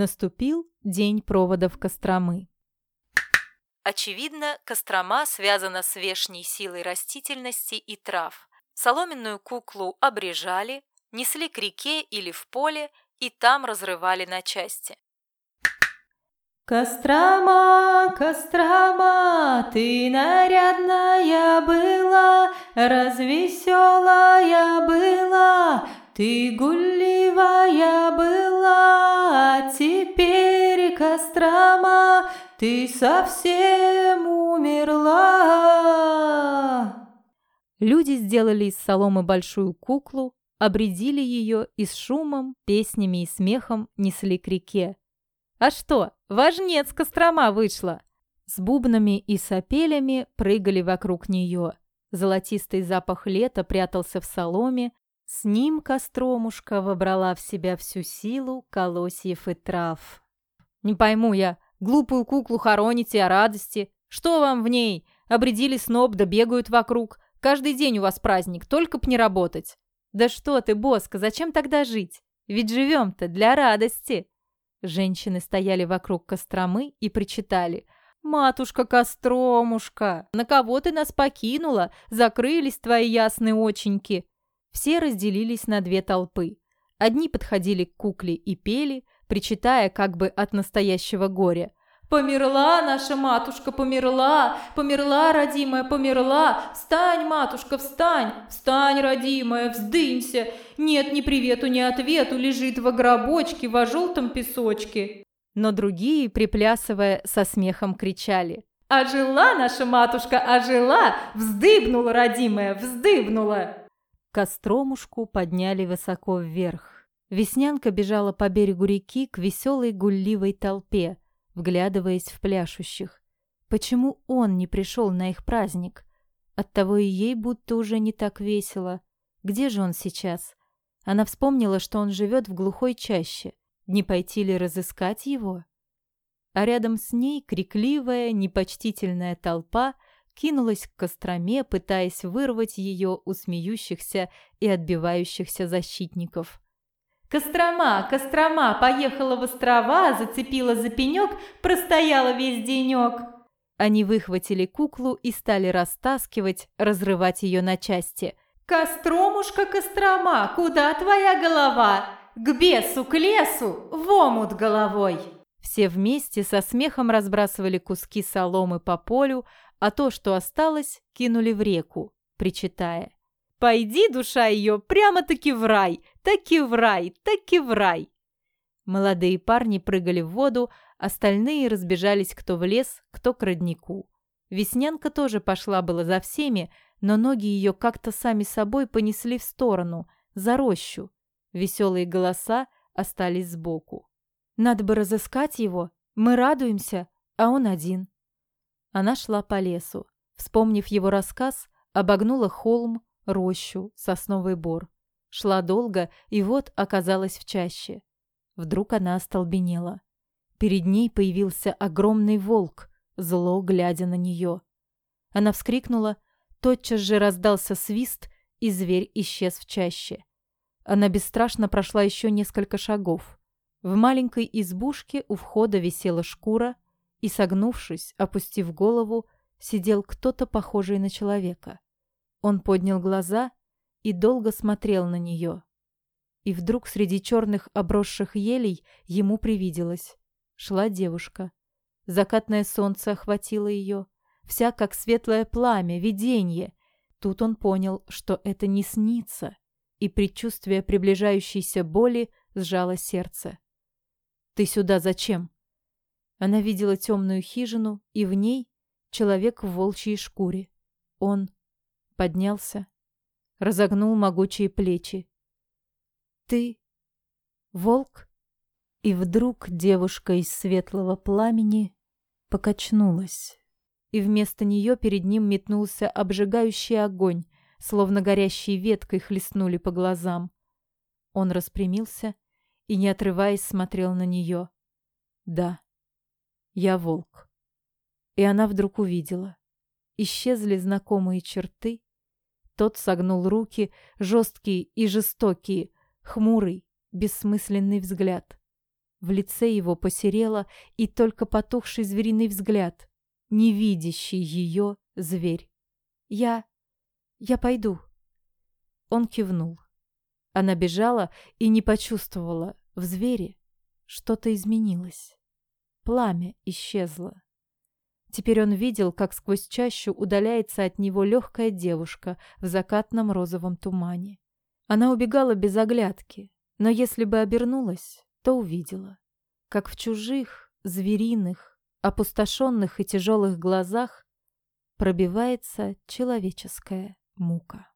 Наступил день проводов Костромы. Очевидно, Кострома связана с вешней силой растительности и трав. Соломенную куклу обрежали, несли к реке или в поле и там разрывали на части. Кострома, Кострома, ты нарядная была, развеселая была, ты гуливая Кострома, ты совсем умерла!» Люди сделали из соломы большую куклу, обредили ее и с шумом, песнями и смехом несли к реке. «А что, важнец Кострома вышла!» С бубнами и сопелями прыгали вокруг нее. Золотистый запах лета прятался в соломе, с ним Костромушка вобрала в себя всю силу колосьев и трав. Не пойму я, глупую куклу хороните о радости. Что вам в ней? Обредили сноб да бегают вокруг. Каждый день у вас праздник, только б не работать. Да что ты, боска, зачем тогда жить? Ведь живем-то для радости. Женщины стояли вокруг Костромы и причитали. «Матушка-костромушка, на кого ты нас покинула? Закрылись твои ясные оченьки!» Все разделились на две толпы. Одни подходили к кукле и пели, причитая как бы от настоящего горя. «Померла наша матушка, померла! Померла, родимая, померла! Встань, матушка, встань! Встань, родимая, вздынься! Нет ни привету, ни ответу, лежит во гробочке, во желтом песочке!» Но другие, приплясывая, со смехом кричали. «Ожила наша матушка, ожила! Вздыбнула, родимая, вздыбнула!» Костромушку подняли высоко вверх. Веснянка бежала по берегу реки к веселой гульливой толпе, вглядываясь в пляшущих. Почему он не пришел на их праздник? Оттого и ей будто уже не так весело. Где же он сейчас? Она вспомнила, что он живет в глухой чаще. Не пойти ли разыскать его? А рядом с ней крикливая, непочтительная толпа кинулась к Костроме, пытаясь вырвать ее у смеющихся и отбивающихся защитников. Кострома, Кострома поехала в острова, зацепила за пенек, простояла весь денек. Они выхватили куклу и стали растаскивать, разрывать ее на части. «Костромушка, Кострома, куда твоя голова? К бесу, к лесу, в омут головой!» Все вместе со смехом разбрасывали куски соломы по полю, а то, что осталось, кинули в реку, причитая. Пойди, душа ее, прямо-таки в рай, таки в рай, таки в рай. Молодые парни прыгали в воду, остальные разбежались кто в лес, кто к роднику. Веснянка тоже пошла было за всеми, но ноги ее как-то сами собой понесли в сторону, за рощу. Веселые голоса остались сбоку. «Надо бы разыскать его, мы радуемся, а он один». Она шла по лесу. Вспомнив его рассказ, обогнула холм, рощу, сосновый бор. Шла долго и вот оказалась в чаще. Вдруг она остолбенела. Перед ней появился огромный волк, зло глядя на нее. Она вскрикнула, тотчас же раздался свист, и зверь исчез в чаще. Она бесстрашно прошла еще несколько шагов. В маленькой избушке у входа висела шкура, и, согнувшись, опустив голову, сидел кто-то похожий на человека. Он поднял глаза и долго смотрел на нее. И вдруг среди черных обросших елей ему привиделось. Шла девушка. Закатное солнце охватило ее. Вся как светлое пламя, видение. Тут он понял, что это не снится, и предчувствие приближающейся боли сжало сердце. «Ты сюда зачем?» Она видела темную хижину, и в ней человек в волчьей шкуре. Он поднялся, разогнул могучие плечи. «Ты волк?» И вдруг девушка из светлого пламени покачнулась, и вместо нее перед ним метнулся обжигающий огонь, словно горящей веткой хлестнули по глазам. Он распрямился и, не отрываясь, смотрел на нее. «Да, я волк». И она вдруг увидела. Исчезли знакомые черты, тот согнул руки, жесткие и жестокие, хмурый, бессмысленный взгляд. В лице его посерело и только потухший звериный взгляд, невидящий ее зверь. «Я... я пойду». Он кивнул. Она бежала и не почувствовала в звере что-то изменилось. Пламя исчезло. Теперь он видел, как сквозь чащу удаляется от него легкая девушка в закатном розовом тумане. Она убегала без оглядки, но если бы обернулась, то увидела, как в чужих, звериных, опустошенных и тяжелых глазах пробивается человеческая мука.